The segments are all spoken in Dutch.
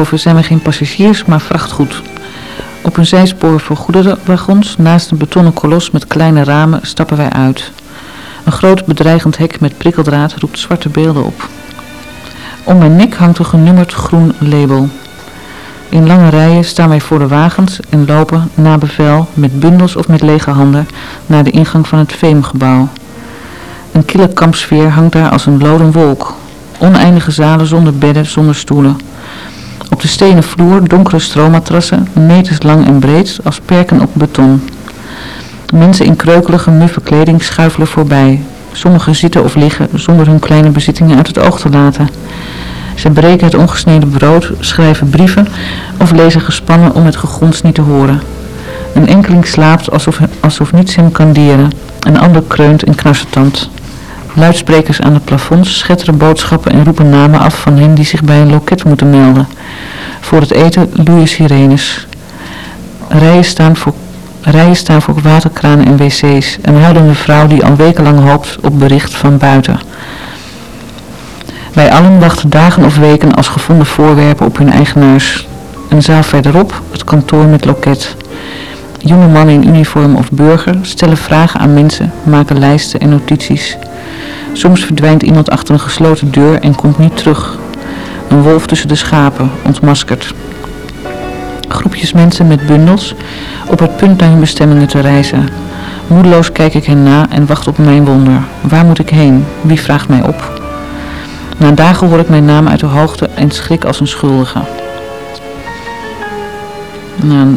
In Eindhoven zijn we geen passagiers, maar vrachtgoed. Op een zijspoor voor goederenwagons, naast een betonnen kolos met kleine ramen, stappen wij uit. Een groot bedreigend hek met prikkeldraad roept zwarte beelden op. Om mijn nek hangt een genummerd groen label. In lange rijen staan wij voor de wagens en lopen na bevel met bundels of met lege handen naar de ingang van het Veemgebouw. Een kille kampsfeer hangt daar als een loden wolk. Oneindige zalen zonder bedden, zonder stoelen. Op de stenen vloer donkere stroommatrassen, meters lang en breed, als perken op beton. Mensen in kreukelige, muffe kleding schuifelen voorbij. Sommigen zitten of liggen zonder hun kleine bezittingen uit het oog te laten. Ze breken het ongesneden brood, schrijven brieven of lezen gespannen om het gegons niet te horen. Een enkeling slaapt alsof, alsof niets hem kan dieren. Een ander kreunt en knarsetand. Luidsprekers aan de plafonds schetteren boodschappen en roepen namen af van hen die zich bij een loket moeten melden. Voor het eten loeien sirenes. Rijen staan voor, rijen staan voor waterkranen en wc's. Een huilende vrouw die al wekenlang hoopt op bericht van buiten. Wij allen wachten dagen of weken als gevonden voorwerpen op hun eigenaars. Een zaal verderop, het kantoor met loket. Jonge mannen in uniform of burger stellen vragen aan mensen, maken lijsten en notities. Soms verdwijnt iemand achter een gesloten deur en komt niet terug. Een wolf tussen de schapen, ontmaskerd. Groepjes mensen met bundels, op het punt naar hun bestemmingen te reizen. Moedeloos kijk ik hen na en wacht op mijn wonder. Waar moet ik heen? Wie vraagt mij op? Na dagen hoor ik mijn naam uit de hoogte en schrik als een schuldige. Nou,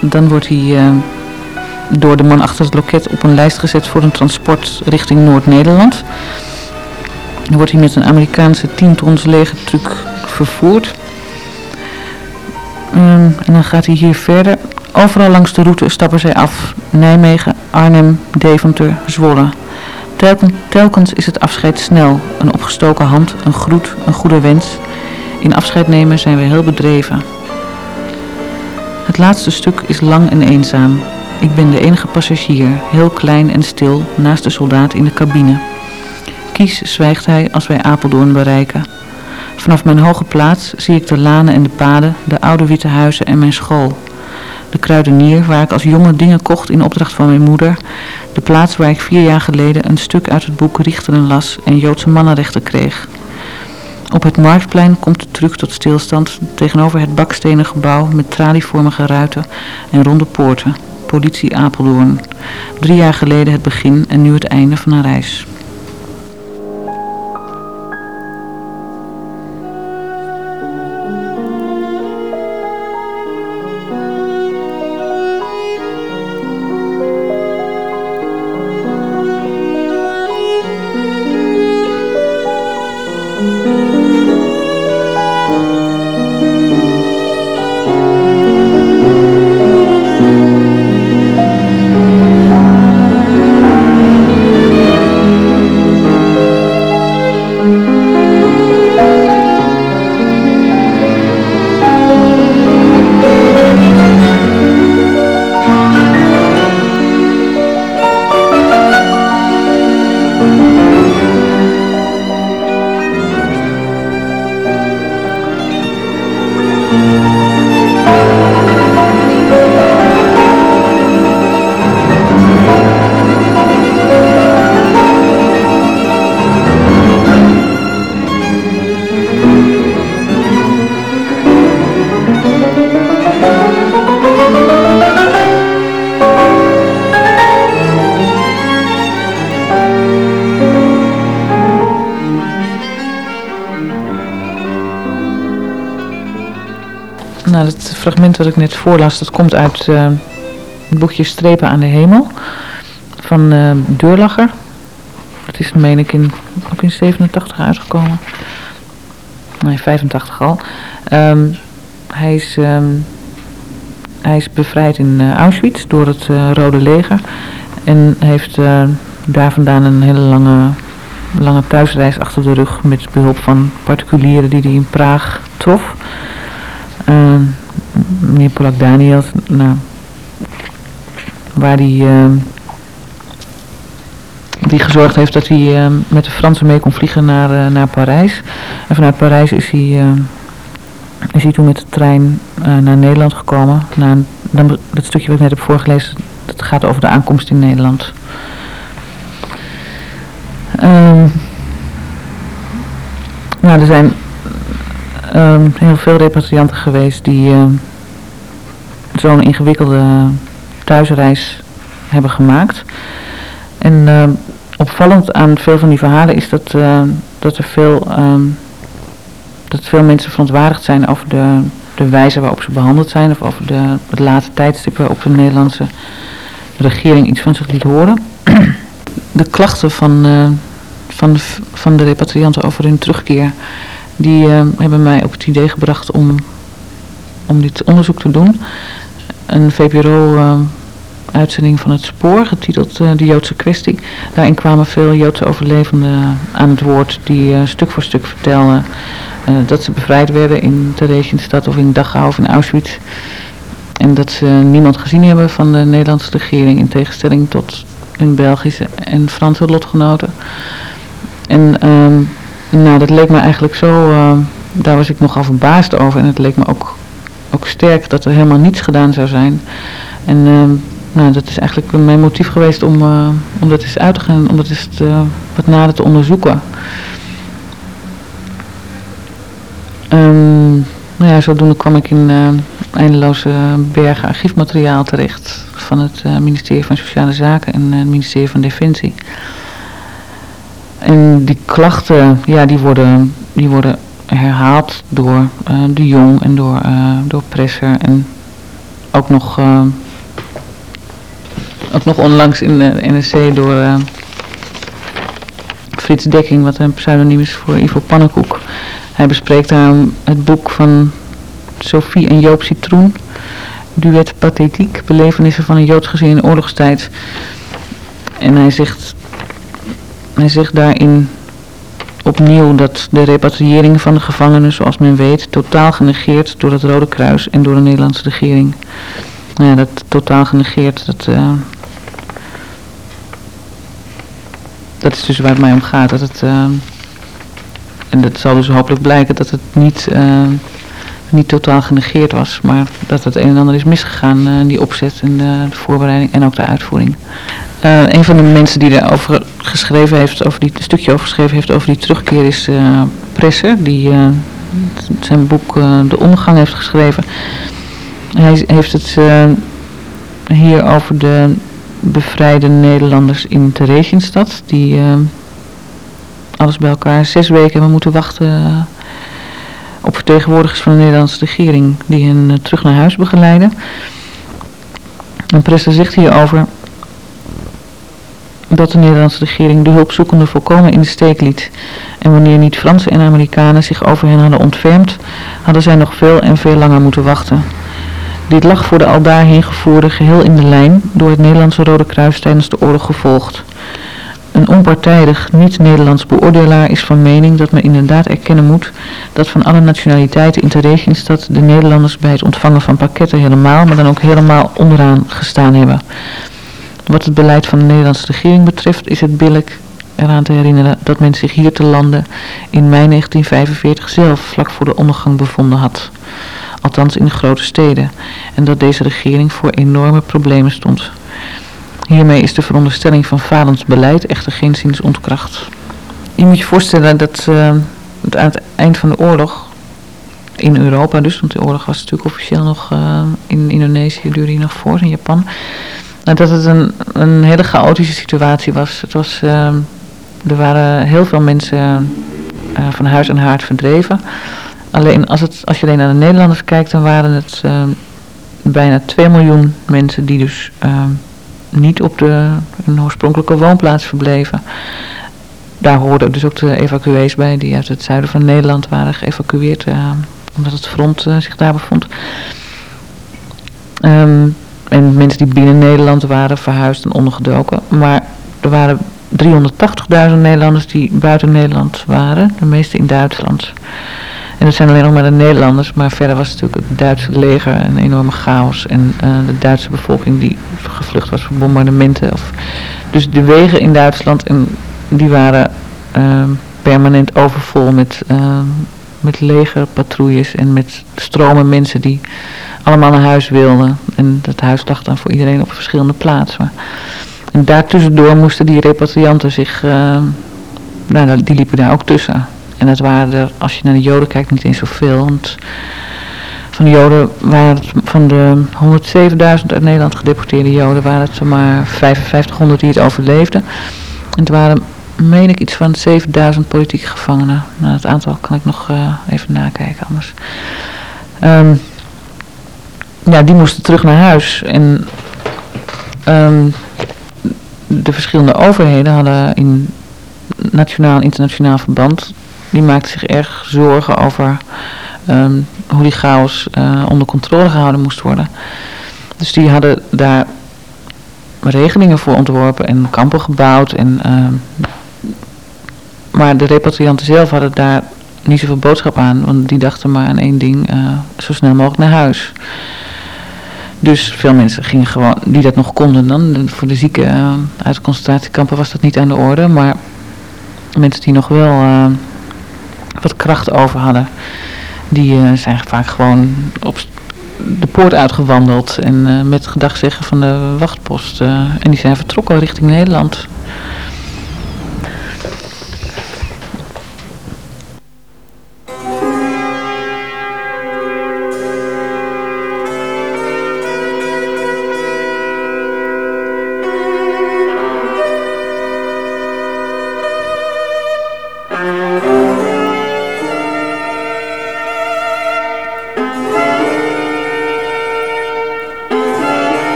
dan wordt hij uh, door de man achter het loket op een lijst gezet voor een transport richting Noord-Nederland. Dan wordt hij met een Amerikaanse 10 tons lege truck vervoerd. Um, en dan gaat hij hier verder. Overal langs de route stappen zij af. Nijmegen, Arnhem, Deventer, Zwolle. Telkens is het afscheid snel. Een opgestoken hand, een groet, een goede wens. In afscheid nemen zijn we heel bedreven. Het laatste stuk is lang en eenzaam. Ik ben de enige passagier, heel klein en stil, naast de soldaat in de cabine. Kies zwijgt hij als wij Apeldoorn bereiken. Vanaf mijn hoge plaats zie ik de lanen en de paden, de oude witte huizen en mijn school. De kruidenier waar ik als jonge dingen kocht in opdracht van mijn moeder. De plaats waar ik vier jaar geleden een stuk uit het boek Richteren las en Joodse mannenrechten kreeg. Op het marktplein komt de truck tot stilstand tegenover het bakstenen gebouw met tralievormige ruiten en ronde poorten. Politie Apeldoorn. Drie jaar geleden het begin en nu het einde van een reis. Fragment dat ik net voorlas, dat komt uit uh, het boekje Strepen aan de Hemel van uh, Deurlacher. Dat is, meen ik, in, ook in 87 uitgekomen. Nee, 85 al. Um, hij, is, um, hij is bevrijd in uh, Auschwitz door het Rode Leger. En heeft daar vandaan een hele lange, lange thuisreis achter de rug met behulp van particulieren die hij in Praag trof. Uh, meneer Polak Daniels, nou, waar hij uh, die gezorgd heeft dat hij uh, met de Fransen mee kon vliegen naar, uh, naar Parijs. En vanuit Parijs is hij, hij toen met de trein naar Nederland gekomen. Dan, dat stukje wat ik net heb voorgelezen, dat gaat over de aankomst in Nederland. Nou, er zijn um, heel veel repatrianten geweest die uh, zo'n ingewikkelde thuisreis hebben gemaakt. En uh, opvallend aan veel van die verhalen is dat, dat er veel, dat veel mensen verontwaardigd zijn over de, de wijze waarop ze behandeld zijn, of over de, het late tijdstip waarop de Nederlandse regering iets van zich liet horen. De klachten van, van, de, van de repatrianten over hun terugkeer die uh, hebben mij op het idee gebracht om, om dit onderzoek te doen. Een VPRO-uitzending uh, van het spoor, getiteld uh, De Joodse kwestie. Daarin kwamen veel Joodse overlevenden aan het woord die stuk voor stuk vertelden dat ze bevrijd werden in Theresienstadt of in Dachau of in Auschwitz. En dat ze niemand gezien hebben van de Nederlandse regering in tegenstelling tot hun Belgische en Franse lotgenoten. En ehm, nou, dat leek me eigenlijk zo, uh, daar was ik nogal verbaasd over. En het leek me ook, ook sterk dat er helemaal niets gedaan zou zijn. En uh, nou, dat is eigenlijk mijn motief geweest om, uh, om dat eens uit te gaan, om dat eens wat nader te onderzoeken. Um, nou ja, zodoende kwam ik in eindeloze bergen archiefmateriaal terecht van het ministerie van Sociale Zaken en het ministerie van Defensie. En die klachten, ja, die worden, die worden herhaald door uh, de Jong en door, uh, door Presser en ook nog, uh, ook nog onlangs in de NRC door Frits Dekking, wat een pseudoniem is voor Ivo Pannenkoek. Hij bespreekt daar het boek van Sophie en Joop Citroen, Duet Pathetiek, belevenissen van een Joods gezin in oorlogstijd. En hij zegt hij zegt daarin opnieuw dat de repatriëring van de gevangenen, zoals men weet, totaal genegeerd door het Rode Kruis en door de Nederlandse regering. Nou ja, dat totaal genegeerd, dat, uh, dat is dus waar het mij om gaat. Dat het, uh, en dat zal dus hopelijk blijken dat het niet, uh, niet totaal genegeerd was, maar dat het een en ander is misgegaan, die opzet en de, de, voorbereiding en ook de uitvoering. Uh, een van de mensen die erover geschreven heeft, over die een stukje over geschreven heeft over die terugkeer is uh, Presser, die uh, zijn boek De Ondergang heeft geschreven. Hij heeft het hier over de bevrijde Nederlanders in Theresienstad, die alles bij elkaar zes weken hebben moeten wachten op vertegenwoordigers van de Nederlandse regering, die hen terug naar huis begeleiden. En Presser zegt hierover dat de Nederlandse regering de hulpzoekenden volkomen in de steek liet. En wanneer niet Fransen en Amerikanen zich over hen hadden ontfermd, hadden zij nog veel en veel langer moeten wachten. Dit lag voor de al daarheen gevoerde geheel in de lijn door het Nederlandse Rode Kruis tijdens de oorlog gevolgd. Een onpartijdig, niet-Nederlands beoordelaar is van mening dat men inderdaad erkennen moet dat van alle nationaliteiten in Theresienstad de Nederlanders bij het ontvangen van pakketten helemaal, maar dan ook helemaal onderaan gestaan hebben. Wat het beleid van de Nederlandse regering betreft is het billig eraan te herinneren dat men zich hier te landen in mei 1945 zelf vlak voor de ondergang bevonden had. Althans in de grote steden. En dat deze regering voor enorme problemen stond. Hiermee is de veronderstelling van falend beleid echter geen zins ontkracht. Je moet je voorstellen dat het aan het eind van de oorlog in Europa dus, want de oorlog was natuurlijk officieel nog uh, in Indonesië, duurde hij nog voor, in Japan. Nou, dat het een, een hele chaotische situatie was. Het was uh, er waren heel veel mensen uh, van huis en haard verdreven. Alleen als, het, als je alleen naar de Nederlanders kijkt, dan waren het uh, bijna 2 miljoen mensen die dus ehm, niet op de een oorspronkelijke woonplaats verbleven. Daar hoorden dus ook de evacuees bij die uit het zuiden van Nederland waren geëvacueerd, omdat het front eh, zich daar bevond. Um, en mensen die binnen Nederland waren verhuisd en ondergedoken. Maar er waren 380.000 Nederlanders die buiten Nederland waren, de meeste in Duitsland. En dat zijn alleen nog maar de Nederlanders, maar verder was natuurlijk het Duitse leger een enorme chaos. En uh, de Duitse bevolking die gevlucht was voor bombardementen. Of, dus de wegen in Duitsland, en die waren uh, permanent overvol met, uh, met legerpatrouilles en met stromen mensen die allemaal naar huis wilden. En dat huis lag dan voor iedereen op verschillende plaatsen. En daartussendoor moesten die repatrianten zich, uh, nou die liepen daar ook tussen. En dat waren er, als je naar de joden kijkt, niet eens zoveel. Want van de joden waren het, van de 107.000 uit Nederland gedeporteerde joden, waren het maar 5500 die het overleefden. En het waren, meen ik, iets van 7000 politieke gevangenen. Nou, het aantal kan ik nog uh, even nakijken anders. Um, ja, die moesten terug naar huis. En um, de verschillende overheden hadden in nationaal en internationaal verband, die maakten zich erg zorgen over um, hoe die chaos uh, onder controle gehouden moest worden. Dus die hadden daar regelingen voor ontworpen en kampen gebouwd. En, maar de repatrianten zelf hadden daar niet zoveel boodschap aan, want die dachten maar aan één ding, uh, zo snel mogelijk naar huis. Dus veel mensen gingen gewoon, die dat nog konden dan, voor de zieken uh, uit de concentratiekampen was dat niet aan de orde, maar mensen die nog wel uh, wat kracht over hadden, die zijn vaak gewoon op de poort uitgewandeld en met gedag zeggen van de wachtpost en die zijn vertrokken richting Nederland.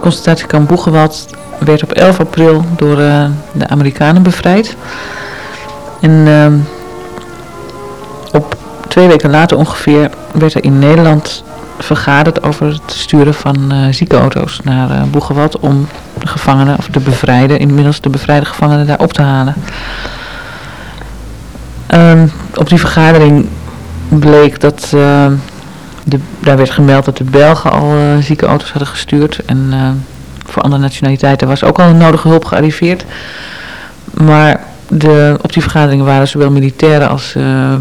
Concentratiekamp Boegewald werd op 11 april door uh, de Amerikanen bevrijd. En uh, op twee weken later ongeveer werd er in Nederland vergaderd over het sturen van uh, ziekenauto's naar uh, Boegewald om de gevangenen, of de bevrijde, inmiddels de bevrijde gevangenen daar op te halen. Uh, op die vergadering bleek dat daar werd gemeld dat de Belgen al uh, ziekenauto's hadden gestuurd. En uh, voor andere nationaliteiten was ook al een nodige hulp gearriveerd. Maar de, op die vergaderingen waren zowel militairen als uh,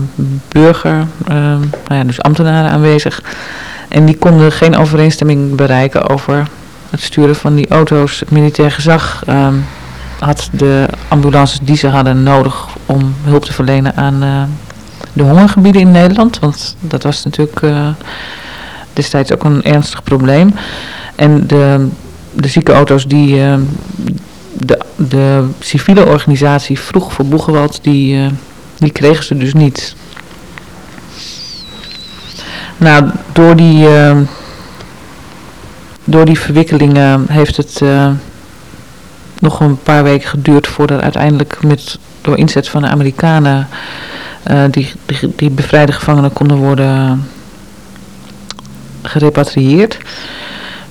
burger, nou ja, dus ambtenaren aanwezig. En die konden geen overeenstemming bereiken over het sturen van die auto's. Het militair gezag had de ambulances die ze hadden nodig om hulp te verlenen aan de hongergebieden in Nederland. Want dat was natuurlijk uh, destijds ook een ernstig probleem. En de, de ziekenauto's die uh, de, de civiele organisatie vroeg voor Boegewald, die, uh, die kregen ze dus niet. Nou, door die, door die verwikkelingen heeft het nog een paar weken geduurd voordat uiteindelijk met, door inzet van de Amerikanen uh, die, die, die, bevrijde gevangenen konden worden gerepatrieerd.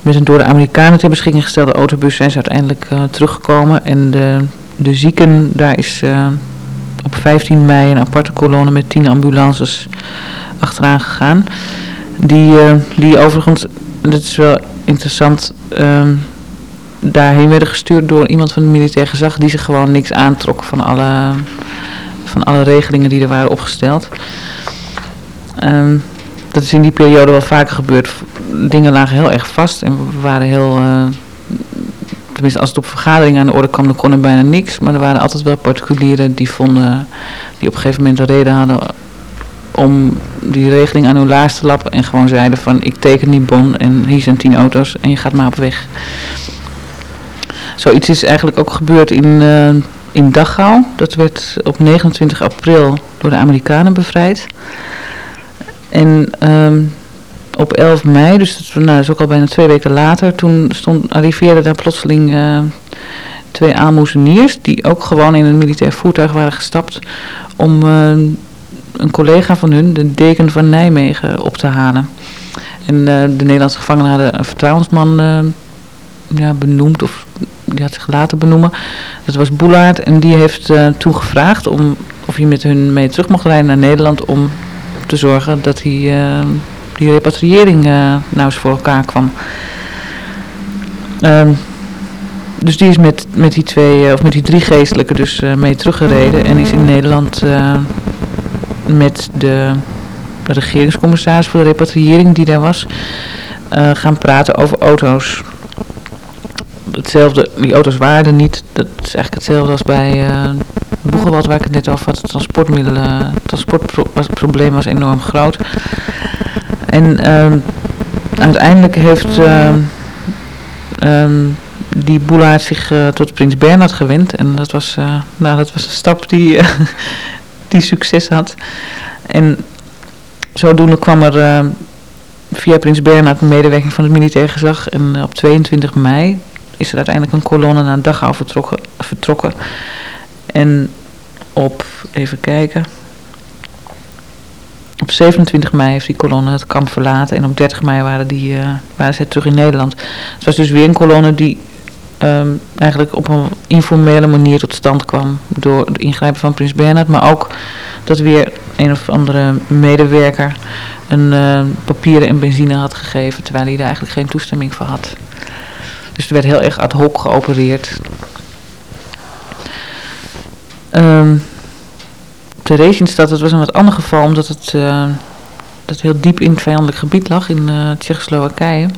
Met een door de Amerikanen ter beschikking gestelde autobus zijn ze uiteindelijk uh, teruggekomen. En de, de zieken, daar is uh, op 15 mei een aparte kolonne met 10 ambulances achteraan gegaan. Die, die overigens, dat is wel interessant, ehm, daarheen werden gestuurd door iemand van het militair gezag die zich gewoon niks aantrok van alle alle regelingen die er waren opgesteld. Um, dat is in die periode wel vaker gebeurd. Dingen lagen heel erg vast en we waren heel... Uh, tenminste, als het op vergaderingen aan de orde kwam, dan kon er bijna niks. Maar er waren altijd wel particulieren die vonden... die op een gegeven moment de reden hadden om die regeling aan hun laars te lappen. En gewoon zeiden van, ik teken die bon en hier zijn tien auto's en je gaat maar op weg. Zoiets is eigenlijk ook gebeurd in... Uh, in Dachau. Dat werd op 29 april door de Amerikanen bevrijd. En um, op 11 mei, dus dat, nou, is ook al bijna twee weken later, toen stond, arriveerden daar plotseling uh, twee aanmoezeniers die ook gewoon in een militair voertuig waren gestapt om uh, een collega van hun, de deken van Nijmegen, op te halen. En uh, de Nederlandse gevangenen hadden een vertrouwensman ja, benoemd, of die had zich laten benoemen. Dat was Boelaert en die heeft toen gevraagd om, of hij met hun mee terug mocht rijden naar Nederland om te zorgen dat hij die repatriëring uh, nou eens voor elkaar kwam. Um, dus die is met, met die twee, of met die drie geestelijken dus mee teruggereden en is in Nederland met de, de regeringscommissaris voor de repatriëring die daar was, gaan praten over auto's. Hetzelfde, die auto's er niet, dat is eigenlijk hetzelfde als bij Boegelwald waar ik het net over had. Het transportmiddelen, het transportprobleem was enorm groot. En um, uiteindelijk heeft um, die boelaar zich uh, tot prins Bernhard gewend. En dat was, uh, nou, dat was een stap die, die succes had. En zodoende kwam er via prins Bernhard medewerking van het militair gezag. En op 22 mei is er uiteindelijk een kolonne naar Dachau vertrokken. vertrokken. En op, even kijken, op 27 mei heeft die kolonne het kamp verlaten en op 30 mei waren, die, uh, waren ze terug in Nederland. Het was dus weer een kolonne die um, eigenlijk op een informele manier tot stand kwam door het ingrijpen van Prins Bernhard, maar ook dat weer een of andere medewerker een uh, papieren en benzine had gegeven, terwijl hij daar eigenlijk geen toestemming voor had. Dus er werd heel erg ad hoc geopereerd. Um, Theresienstad, dat was een wat ander geval, omdat het, uh, dat heel diep in het vijandelijk gebied lag, in uh, Tsjechoslowakije.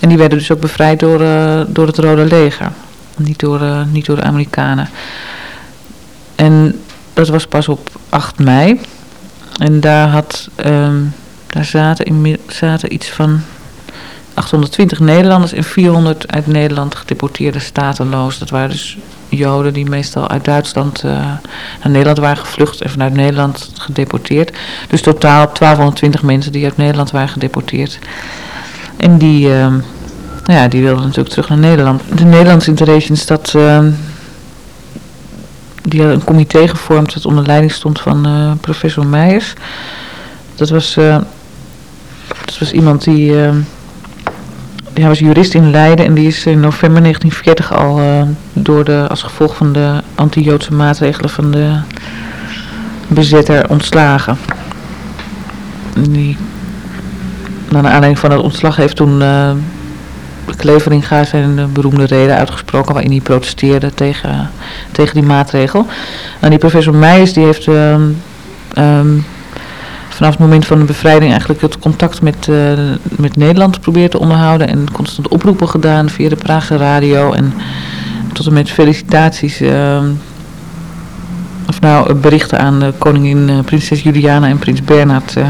En die werden dus ook bevrijd door, uh, door het Rode Leger, niet door, niet door de Amerikanen. En dat was pas op 8 mei. En daar, had, um, daar zaten, in, zaten iets van 820 Nederlanders en 400 uit Nederland gedeporteerde stateloos. Dat waren dus Joden die meestal uit Duitsland uh, naar Nederland waren gevlucht en vanuit Nederland gedeporteerd. Dus totaal 1220 mensen die uit Nederland waren gedeporteerd. En die, uh, ja, die wilden natuurlijk terug naar Nederland. De Nederlandse Interrations, dat, uh, die had een comité gevormd dat onder leiding stond van uh, professor Meijers. Dat was, dat was iemand die hij was jurist in Leiden en die is in november 1940 al uh, door de, als gevolg van de anti-Joodse maatregelen van de bezetter ontslagen. Die, naar aanleiding van het ontslag heeft toen uh, Kleveringa zijn beroemde reden uitgesproken waarin hij protesteerde tegen, tegen die maatregel. En die professor Meijers die heeft... Uh, um, vanaf het moment van de bevrijding eigenlijk het contact met, uh, met Nederland geprobeerd te onderhouden. En constant oproepen gedaan via de Praagse radio. En tot en met felicitaties. Uh, of nou, berichten aan de koningin uh, prinses Juliana en prins Bernhard. Uh,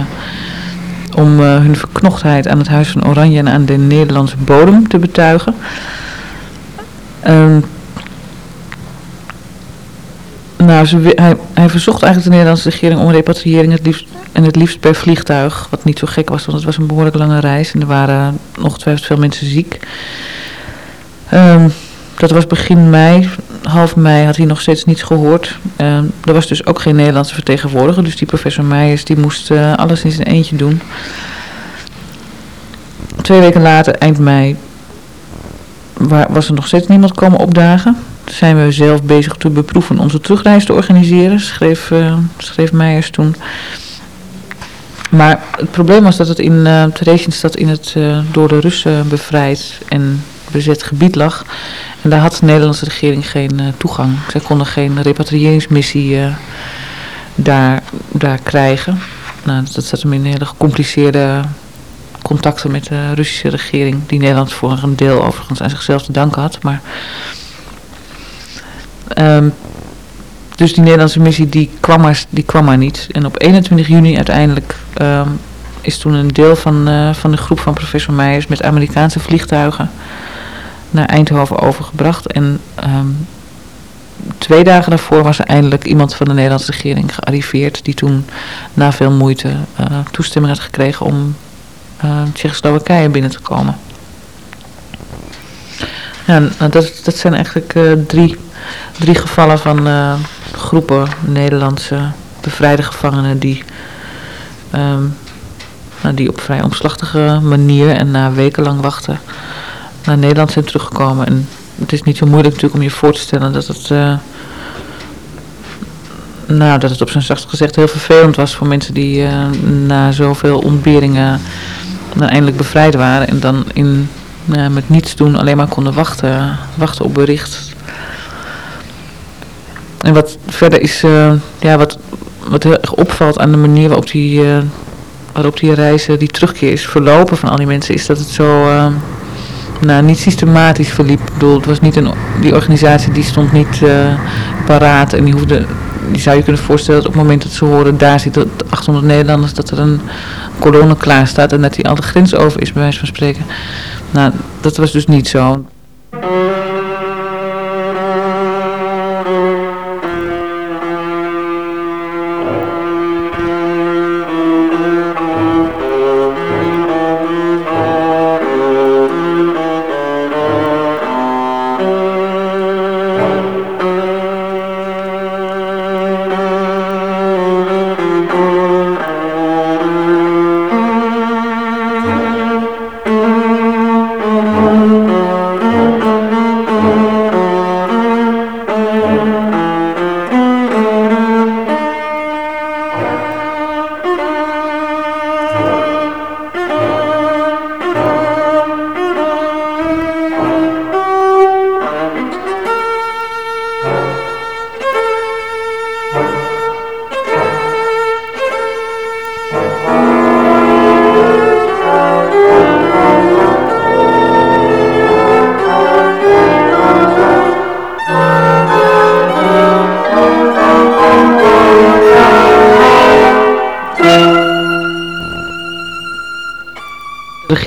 om hun verknochtheid aan het Huis van Oranje en aan de Nederlandse bodem te betuigen. Nou, ze, hij, hij verzocht eigenlijk de Nederlandse regering om repatriëring het liefst en het liefst per vliegtuig, wat niet zo gek was, want het was een behoorlijk lange reis en er waren ongetwijfeld veel mensen ziek. Um, dat was begin mei, half mei had hij nog steeds niets gehoord. Um, er was dus ook geen Nederlandse vertegenwoordiger, dus die professor Meijers die moest uh, alles in zijn eentje doen. Twee weken later, eind mei, was er nog steeds niemand komen opdagen. Zijn we zelf bezig te beproeven onze terugreis te organiseren, schreef, uh, schreef Meijers toen. Maar het probleem was dat het in uh, Theresienstad in het uh, door de Russen bevrijd en bezet gebied lag. En daar had de Nederlandse regering geen toegang. Zij konden geen repatriëringsmissie daar, daar krijgen. Nou, dat zat hem in hele gecompliceerde contacten met de Russische regering. Die Nederland voor een deel overigens aan zichzelf te danken had. Maar um, dus die Nederlandse missie die kwam, maar, die kwam maar niet. En op 21 juni uiteindelijk um, is toen een deel van, uh, van de groep van professor Meijers met Amerikaanse vliegtuigen naar Eindhoven overgebracht. En um, twee dagen daarvoor was er eindelijk iemand van de Nederlandse regering gearriveerd die toen na veel moeite uh, toestemming had gekregen om uh, Tsjechoslowakije binnen te komen. Ja, nou, dat, dat zijn eigenlijk uh, drie, drie gevallen van uh, groepen Nederlandse bevrijde gevangenen die, um, nou, die op vrij omslachtige manier en na wekenlang wachten naar Nederland zijn teruggekomen. En het is niet zo moeilijk natuurlijk om je voor te stellen dat het, uh, nou, dat het op zijn zachtst gezegd heel vervelend was voor mensen die na zoveel ontberingen eindelijk bevrijd waren en dan in, uh, met niets doen alleen maar konden wachten, wachten op bericht. En wat verder is, ja, wat, wat heel opvalt aan de manier waarop die, waarop die reizen, die terugkeer is verlopen van al die mensen, is dat het zo nou, niet systematisch verliep. Ik bedoel, het was niet een, die organisatie die stond niet uh, paraat en die hoefde, die zou je kunnen voorstellen dat op het moment dat ze horen, daar zitten 800 Nederlanders, dat er een kolonne klaar staat en dat die al de grens over is, bij wijze van spreken. Nou, dat was dus niet zo.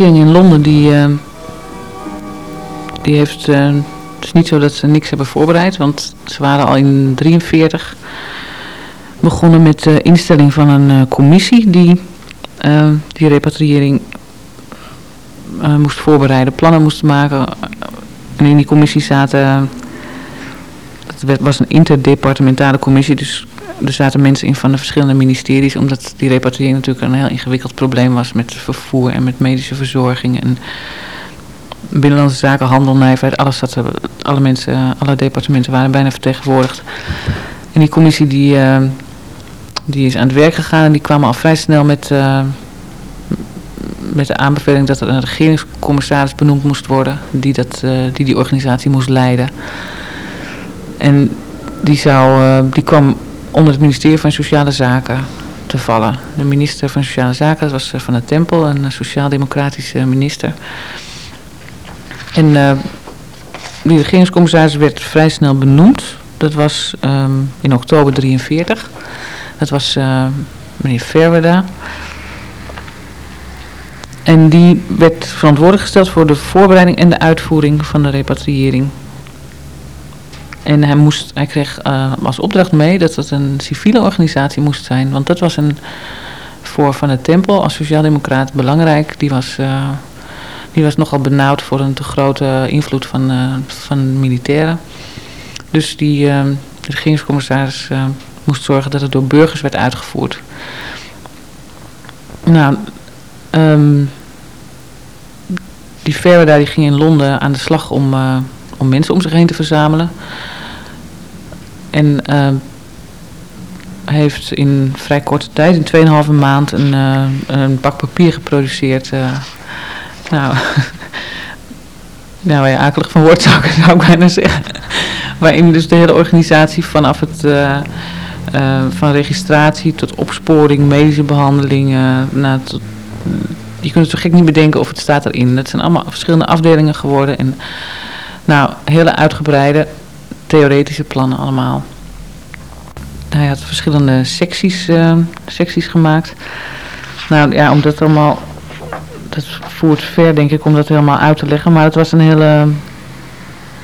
Regering in Londen die, uh, die heeft, uh, het is niet zo dat ze niks hebben voorbereid, want ze waren al in 1943 begonnen met de instelling van een uh, commissie die die repatriëring moest voorbereiden, plannen moest maken. En in die commissie zaten, het was een interdepartementale commissie, dus er zaten mensen in van de verschillende ministeries, omdat die repatriëring natuurlijk een heel ingewikkeld probleem was met vervoer en met medische verzorging en binnenlandse zaken, handel, nijverheid, alles zat er, alle mensen, alle departementen waren bijna vertegenwoordigd. En die commissie die, uh, die is aan het werk gegaan en die kwam al vrij snel met, uh, met de aanbeveling dat er een regeringscommissaris benoemd moest worden die dat, die, die organisatie moest leiden. En die, zou, die kwam onder het ministerie van Sociale Zaken te vallen. De minister van Sociale Zaken was Van der Tempel, een sociaal-democratische minister. En uh, die regeringscommissaris werd vrij snel benoemd. Dat was um, in oktober 43. Dat was meneer Verweda. En die werd verantwoordelijk gesteld voor de voorbereiding en de uitvoering van de repatriëring. En hij, moest, hij kreeg uh, als opdracht mee dat het een civiele organisatie moest zijn. Want dat was een, voor Van de Tempel als sociaaldemocraat belangrijk. Die was, uh, die was nogal benauwd voor een te grote invloed van, uh, van militairen. Dus die de regeringscommissaris moest zorgen dat het door burgers werd uitgevoerd. Nou, um, die Verda die ging in Londen aan de slag om, om mensen om zich heen te verzamelen. En uh, heeft in vrij korte tijd, in 2,5 maand, een, uh, een pak papier geproduceerd. Uh, nou, nou, je akelig van wordt zou ik, bijna zeggen. Waarin dus de hele organisatie vanaf het... van registratie tot opsporing, medische behandeling, nou, tot, je kunt het zo gek niet bedenken of het staat erin. Dat zijn allemaal verschillende afdelingen geworden en nou, hele uitgebreide theoretische plannen allemaal. Hij had verschillende secties, uh, secties gemaakt. Nou ja, om dat allemaal, dat voert ver denk ik om dat helemaal uit te leggen. Maar het was een hele,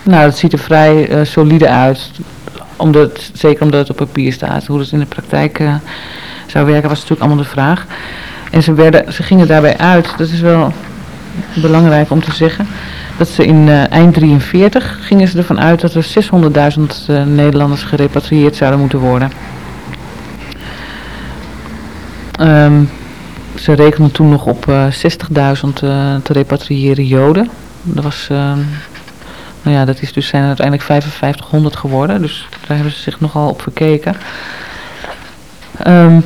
nou het ziet er vrij uh, solide uit. Omdat, zeker omdat het op papier staat. Hoe het in de praktijk uh, zou werken was natuurlijk allemaal de vraag. En ze, werden, ze gingen daarbij uit, dat is wel belangrijk om te zeggen, dat ze in uh, eind 43 gingen ze ervan uit dat er 600.000 uh, Nederlanders gerepatrieerd zouden moeten worden. Um, ze rekenden toen nog op uh, 60.000 te repatriëren Joden. Dat was, nou ja, dat is dus zijn er uiteindelijk 5500 geworden, dus daar hebben ze zich nogal op verkeken. Um,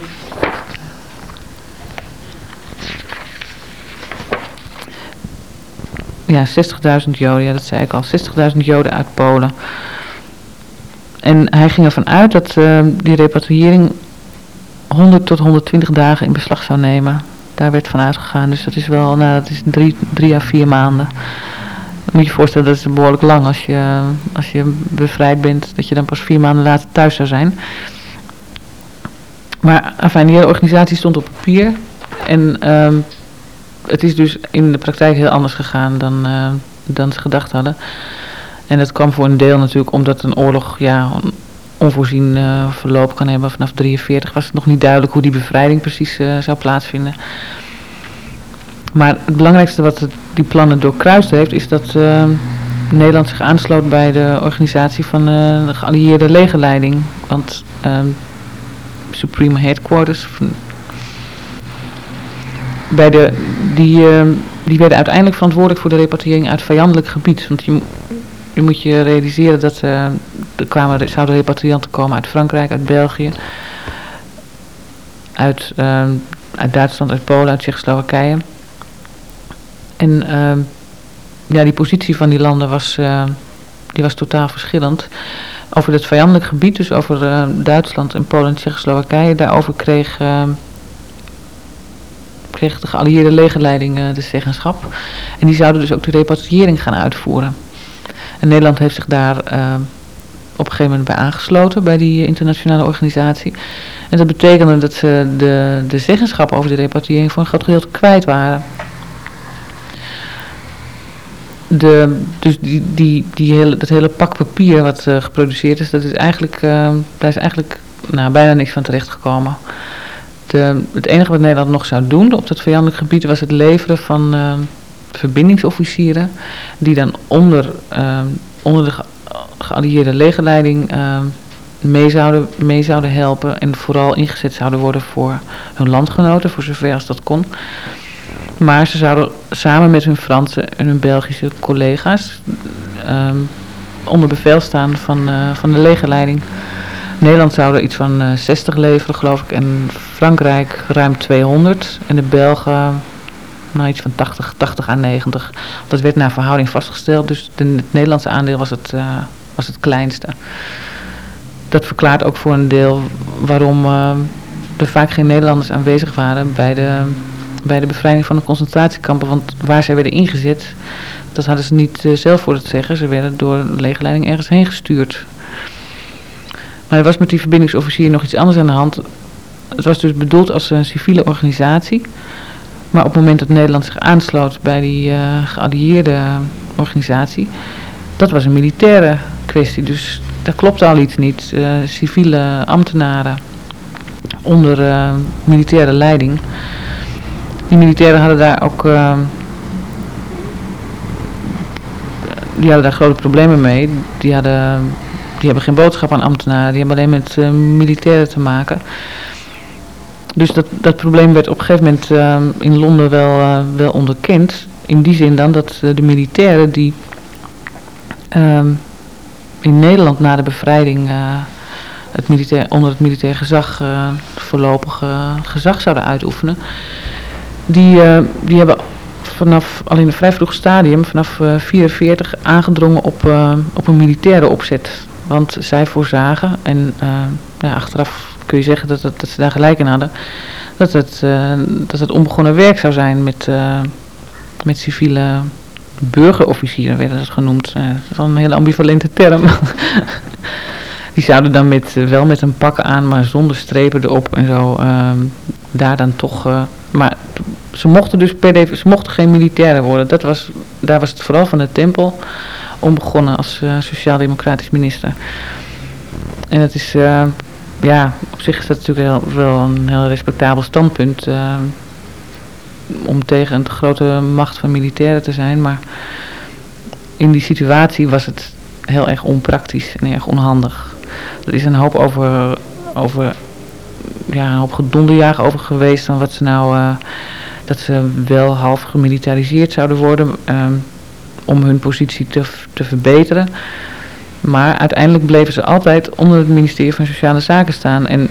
ja, 60.000 Joden, ja, dat zei ik al, 60.000 Joden uit Polen. En hij ging ervan uit dat uh, die repatriëring 100 tot 120 dagen in beslag zou nemen. Daar werd van uitgegaan, dus dat is wel, nou, dat is drie, drie à vier maanden. Dan moet je je voorstellen, dat is behoorlijk lang als je, als je bevrijd bent, dat je dan pas vier maanden later thuis zou zijn. Maar enfin, die hele organisatie stond op papier. En um, het is dus in de praktijk heel anders gegaan dan, uh, dan ze gedacht hadden. En dat kwam voor een deel natuurlijk omdat een oorlog ja, onvoorzien uh, verloop kan hebben. Vanaf 43 was het nog niet duidelijk hoe die bevrijding precies uh, zou plaatsvinden. Maar het belangrijkste wat die plannen doorkruist heeft, is dat Nederland zich aansloot bij de organisatie van de geallieerde legerleiding. Want Supreme Headquarters bij de, die, uh, die werden uiteindelijk verantwoordelijk voor de repatriëring uit vijandelijk gebied. Want je, je moet je realiseren dat uh, er kwamen, zouden repatrianten komen uit Frankrijk, uit België, uit, uh, uit Duitsland, uit Polen, uit Tsjechoslowakije. En ehm, ja, die positie van die landen was, die was totaal verschillend. Over het vijandelijk gebied, dus over Duitsland en Polen en Tsjechoslowakije, daarover kreeg kreeg de geallieerde legerleiding uh, de zeggenschap. En die zouden dus ook de repatriëring gaan uitvoeren. En Nederland heeft zich daar uh, op een gegeven moment bij aangesloten, bij die internationale organisatie. En dat betekende dat ze de, de zeggenschap over de repatriëring voor een groot gedeelte kwijt waren. De, dus die, die, die hele, dat hele pak papier wat geproduceerd is, dat is eigenlijk, daar is eigenlijk nou, bijna niks van terechtgekomen. De, het enige wat Nederland nog zou doen op dat vijandelijk gebied was het leveren van uh, verbindingsofficieren. Die dan onder, uh, onder de geallieerde legerleiding uh, mee, zouden, mee zouden helpen. En vooral ingezet zouden worden voor hun landgenoten, voor zover als dat kon. Maar ze zouden samen met hun Franse en hun Belgische collega's onder bevel staan van, van de legerleiding. Nederland zou er iets van uh, 60 leveren, geloof ik. En Frankrijk ruim 200. En de Belgen nou, iets van 80, 80 aan 90. Dat werd naar verhouding vastgesteld. Dus het Nederlandse aandeel was het, uh, was het kleinste. Dat verklaart ook voor een deel waarom uh, er vaak geen Nederlanders aanwezig waren bij de, bij de bevrijding van de concentratiekampen. Want waar zij werden ingezet, dat hadden ze niet zelf voor het zeggen. Ze werden door legerleiding ergens heen gestuurd. Maar er was met die verbindingsofficier nog iets anders aan de hand. Het was dus bedoeld als een civiele organisatie. Maar op het moment dat Nederland zich aansloot bij die uh, geallieerde organisatie, dat was een militaire kwestie. Dus daar klopte al iets niet. Uh, civiele ambtenaren onder uh, militaire leiding. Die militairen hadden daar ook die hadden daar grote problemen mee. Die hadden die hebben geen boodschap aan ambtenaren, die hebben alleen met uh, militairen te maken. Dus dat, dat probleem werd op een gegeven moment uh, in Londen wel, uh, wel onderkend. In die zin dan dat de militairen die ehm, in Nederland na de bevrijding het militair, onder het militair gezag voorlopig gezag zouden uitoefenen. Die, die hebben vanaf al in een vrij vroeg stadium, vanaf 1944, aangedrongen op, op een militaire opzet. Want zij voorzagen, en uh, ja, achteraf kun je zeggen dat, dat, ze daar gelijk in hadden, dat het, uh, dat het onbegonnen werk zou zijn met, uh, met civiele burgerofficieren, werden dat genoemd. dat is wel een hele ambivalente term. Die zouden dan met, wel met een pak aan, maar zonder strepen erop en zo, ehm, daar dan toch... maar ze mochten dus per definitie, ze mochten geen militairen worden. Dat was, daar was het vooral van de tempel onbegonnen als uh, sociaal-democratisch minister. En dat is, uh, ja, op zich is dat natuurlijk wel, wel een heel respectabel standpunt. Uh, om tegen een grote macht van militairen te zijn. Maar in die situatie was het heel erg onpraktisch en erg onhandig. Er is een hoop over, over ja, een hoop gedonderjagen over geweest dan wat ze nou, uh, dat ze wel half gemilitariseerd zouden worden um, om hun positie te, te verbeteren. Maar uiteindelijk bleven ze altijd onder het ministerie van Sociale Zaken staan. En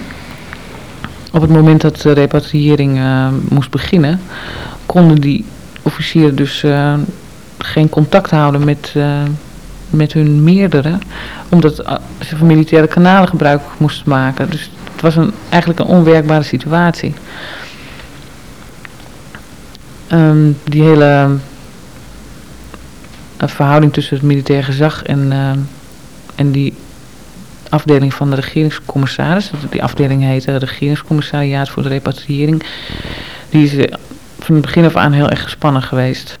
op het moment dat de repatriëring uh, moest beginnen, konden die officieren dus uh, geen contact houden met, uh, met hun meerdere, omdat ze van militaire kanalen gebruik moesten maken. Dus het was een, eigenlijk een onwerkbare situatie. Um, die hele verhouding tussen het militair gezag en, en die afdeling van de regeringscommissaris. Die afdeling heette Regeringscommissariaat voor de Repatriëring. Die is eh, van het begin af aan heel erg gespannen geweest.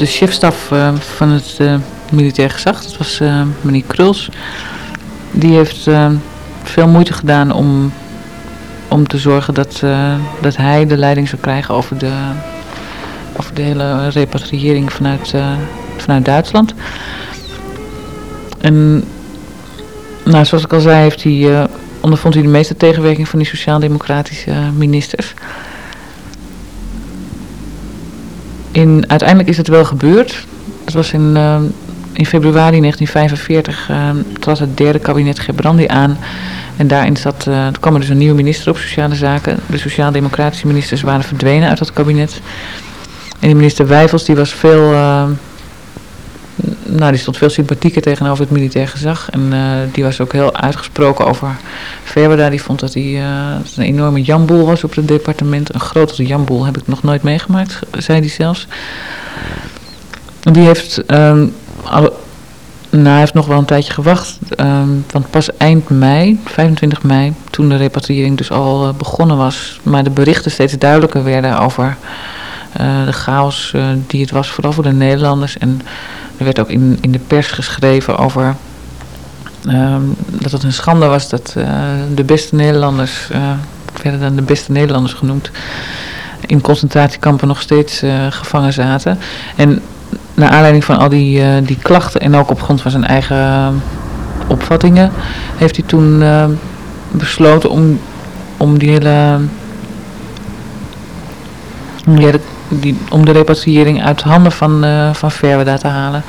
De chefstaf uh, van het uh, militair gezag, dat was uh, meneer Kruls, die heeft veel moeite gedaan om, om te zorgen dat, dat hij de leiding zou krijgen over de, over de hele repatriëring vanuit, vanuit Duitsland. En nou, zoals ik al zei, heeft hij, ondervond hij de meeste tegenwerking van die sociaal-democratische ministers. Uiteindelijk is het wel gebeurd. Dat was in, uh, in februari 1945 uh, ehm, trad het derde kabinet Gebrandi aan. En daarin zat, uh, kwam er dus een nieuwe minister op sociale zaken. De sociaal-democratische ministers waren verdwenen uit dat kabinet. En die minister Wijfels die was veel ehm, nou, die stond veel sympathieker tegenover het militair gezag. En uh, die was ook heel uitgesproken over Verwerda. Die vond dat hij uh, een enorme jamboel was op het departement. Een grotere jamboel heb ik nog nooit meegemaakt, zei hij zelfs. Die heeft, al, nou, hij heeft nog wel een tijdje gewacht. Um, want pas eind mei, 25 mei, toen de repatriëring dus al uh, begonnen was. Maar de berichten steeds duidelijker werden over de chaos die het was, vooral voor de Nederlanders. En er werd ook in, in de pers geschreven over um, dat het een schande was dat uh, de beste Nederlanders, uh, werden dan de beste Nederlanders genoemd, in concentratiekampen nog steeds uh, gevangen zaten. En naar aanleiding van al die, die klachten en ook op grond van zijn eigen opvattingen, heeft hij toen besloten om, om die hele die, om de repatriëring uit handen van, van Verweda te halen.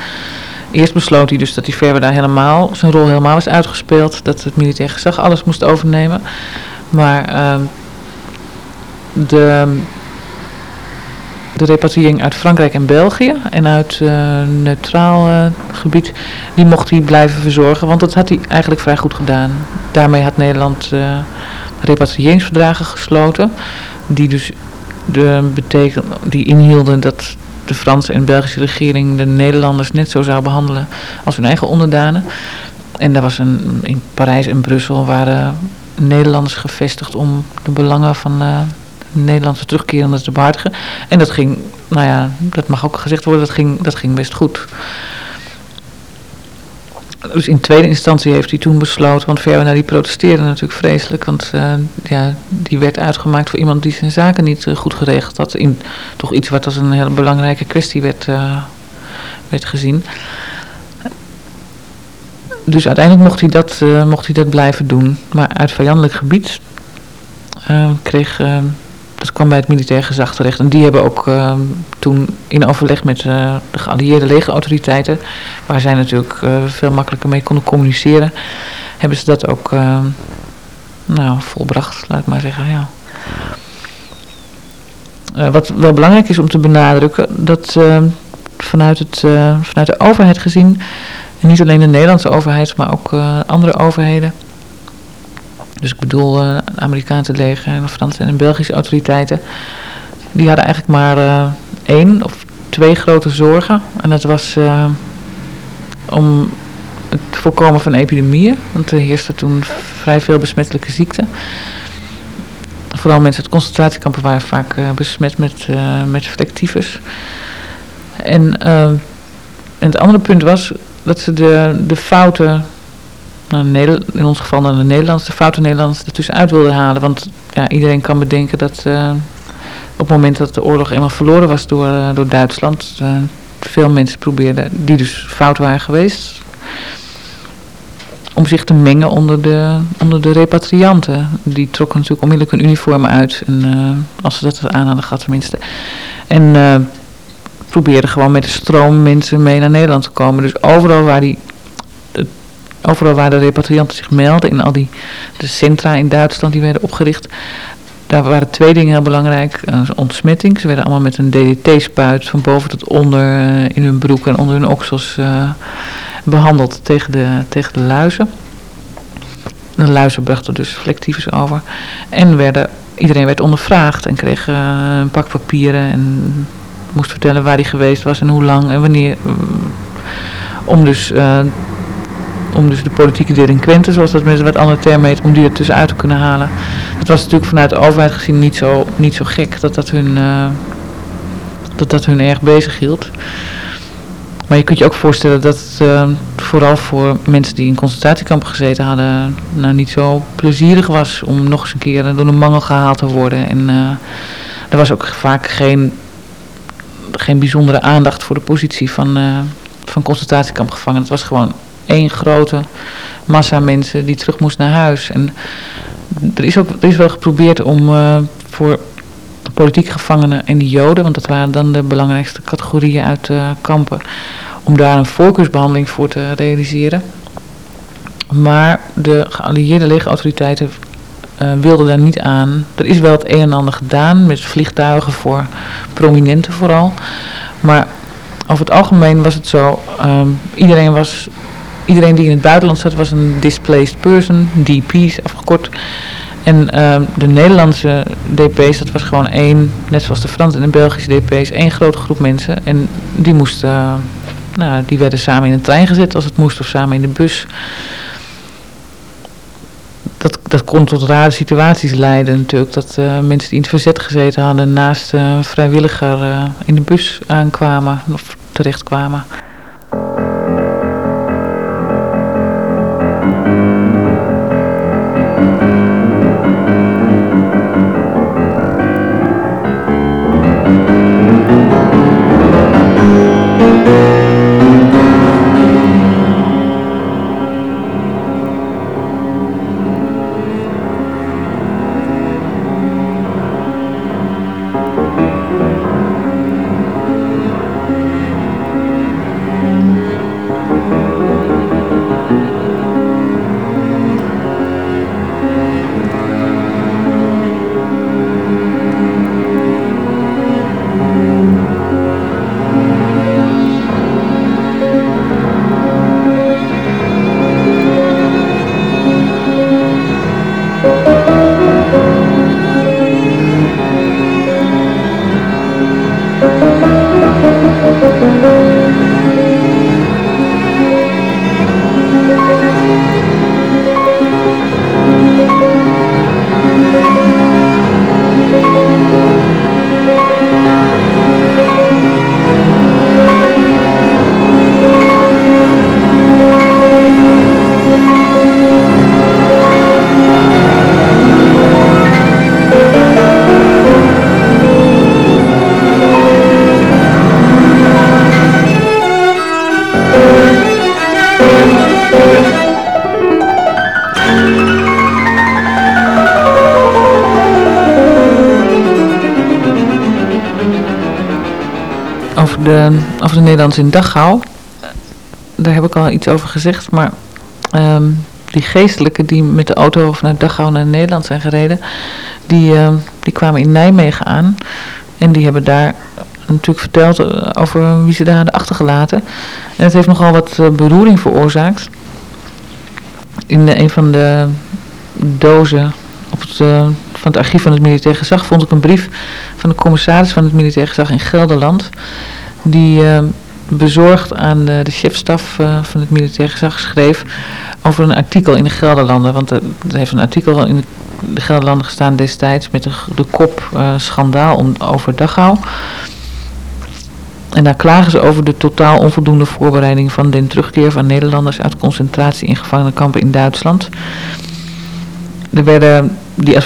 Eerst besloot hij dus dat die Verweda helemaal, zijn rol helemaal was uitgespeeld. Dat het militair gezag alles moest overnemen. Maar uh, de, de repatriëring uit Frankrijk en België en uit uh, neutraal uh, gebied, die mocht hij blijven verzorgen. Want dat had hij eigenlijk vrij goed gedaan. Daarmee had Nederland repatriëringsverdragen gesloten. Die dus de beteken, die inhielden dat de Franse en Belgische regering de Nederlanders net zo zou behandelen als hun eigen onderdanen. En daar was een, in Parijs en Brussel waren Nederlanders gevestigd om de belangen van uh, Nederlandse terugkerenden te behartigen. En dat ging, nou ja, dat mag ook gezegd worden, dat ging, dat ging best goed. Dus in tweede instantie heeft hij toen besloten, want Verwena die protesteerde natuurlijk vreselijk, want uh, ja, die werd uitgemaakt voor iemand die zijn zaken niet uh, goed geregeld had. In toch iets wat als een hele belangrijke kwestie werd, uh, werd gezien. dus uiteindelijk mocht hij, dat, mocht hij dat blijven doen. Maar uit vijandelijk gebied kreeg dat kwam bij het militair gezag terecht. En die hebben ook uh, toen in overleg met uh, de geallieerde legerautoriteiten, waar zij natuurlijk uh, veel makkelijker mee konden communiceren, hebben ze dat ook nou, volbracht, laat ik maar zeggen. Ja. wat wel belangrijk is om te benadrukken, dat vanuit, het, vanuit de overheid gezien, en niet alleen de Nederlandse overheid, maar ook andere overheden, dus ik bedoel, uh, Amerikaanse leger en Franse en Belgische autoriteiten. Die hadden eigenlijk maar uh, één of twee grote zorgen. En dat was uh, om het voorkomen van epidemieën. Want er heerste toen vrij veel besmettelijke ziekten. Vooral mensen uit concentratiekampen waren vaak besmet met, met. En, en het andere punt was dat ze de, de fouten nou, in ons geval naar de Nederlandse, de foute Nederlanders ertussenuit wilden halen. Want ja, iedereen kan bedenken dat uh, op het moment dat de oorlog eenmaal verloren was door, uh, door Duitsland, uh, veel mensen probeerden, die dus fout waren geweest, om zich te mengen onder de, onder de repatrianten. Die trokken natuurlijk onmiddellijk hun uniformen uit, en, als ze dat aan hadden gehad tenminste. En probeerden gewoon met de stroom mensen mee naar Nederland te komen. Dus overal waar die overal waar de repatrianten zich melden, in al die de centra in Duitsland die werden opgericht, daar waren twee dingen heel belangrijk. Uh, ontsmetting, ze werden allemaal met een DDT-spuit van boven tot onder uh, in hun broek en onder hun oksels uh, behandeld tegen de, tegen de luizen. De luizen brachten dus flectivus over. En werden, iedereen werd ondervraagd en kreeg een pak papieren en moest vertellen waar hij geweest was en hoe lang en wanneer. om dus om dus de politieke delinquenten, zoals dat met wat andere termen heet, om die er tussenuit te kunnen halen. Dat was natuurlijk vanuit de overheid gezien niet zo, niet zo gek dat dat hun, uh, dat dat hun erg bezig hield. Maar je kunt je ook voorstellen dat het uh, vooral voor mensen die in concentratiekampen gezeten hadden, nou niet zo plezierig was om nog eens een keer door een mangel gehaald te worden. En uh, er was ook vaak geen, geen bijzondere aandacht voor de positie van, van concentratiekampgevangenen. Het was gewoon één grote massa mensen die terug moest naar huis. En er is ook er is wel geprobeerd om uh, voor politieke gevangenen en die joden, want dat waren dan de belangrijkste categorieën uit de kampen, om daar een voorkeursbehandeling voor te realiseren. Maar de geallieerde legerautoriteiten uh, wilden daar niet aan. Er is wel het een en ander gedaan met vliegtuigen voor prominenten vooral. Maar over het algemeen was het zo, um, iedereen was iedereen die in het buitenland zat was een displaced person, DP's afgekort. En uh, de Nederlandse DP's, dat was gewoon één, net zoals de Franse en de Belgische DP's, één grote groep mensen. En die moesten, uh, nou, die werden samen in een trein gezet als het moest, of samen in de bus. Dat, dat kon tot rare situaties leiden natuurlijk. Dat uh, mensen die in het verzet gezeten hadden naast uh, vrijwilliger in de bus aankwamen of terechtkwamen. In Dachau. Daar heb ik al iets over gezegd, maar ehm, die geestelijken die met de auto vanuit Dachau naar Nederland zijn gereden, die, ehm, die kwamen in Nijmegen aan. En die hebben daar natuurlijk verteld eh, over wie ze daar hadden achtergelaten. En het heeft nogal wat uh, beroering veroorzaakt. In een van de dozen op het, uh, van het archief van het militair gezag vond ik een brief van de commissaris van het militair gezag in Gelderland. Die uh, bezorgd aan de, de chefstaf uh, van het militair gezag schreef over een artikel in de Gelderlanden. Want er, heeft een artikel in de Gelderlanden gestaan destijds met de, de kop schandaal om, over Dachau. En daar klagen ze over de totaal onvoldoende voorbereiding van de terugkeer van Nederlanders uit concentratie- en gevangenenkampen in Duitsland. Er werden, die,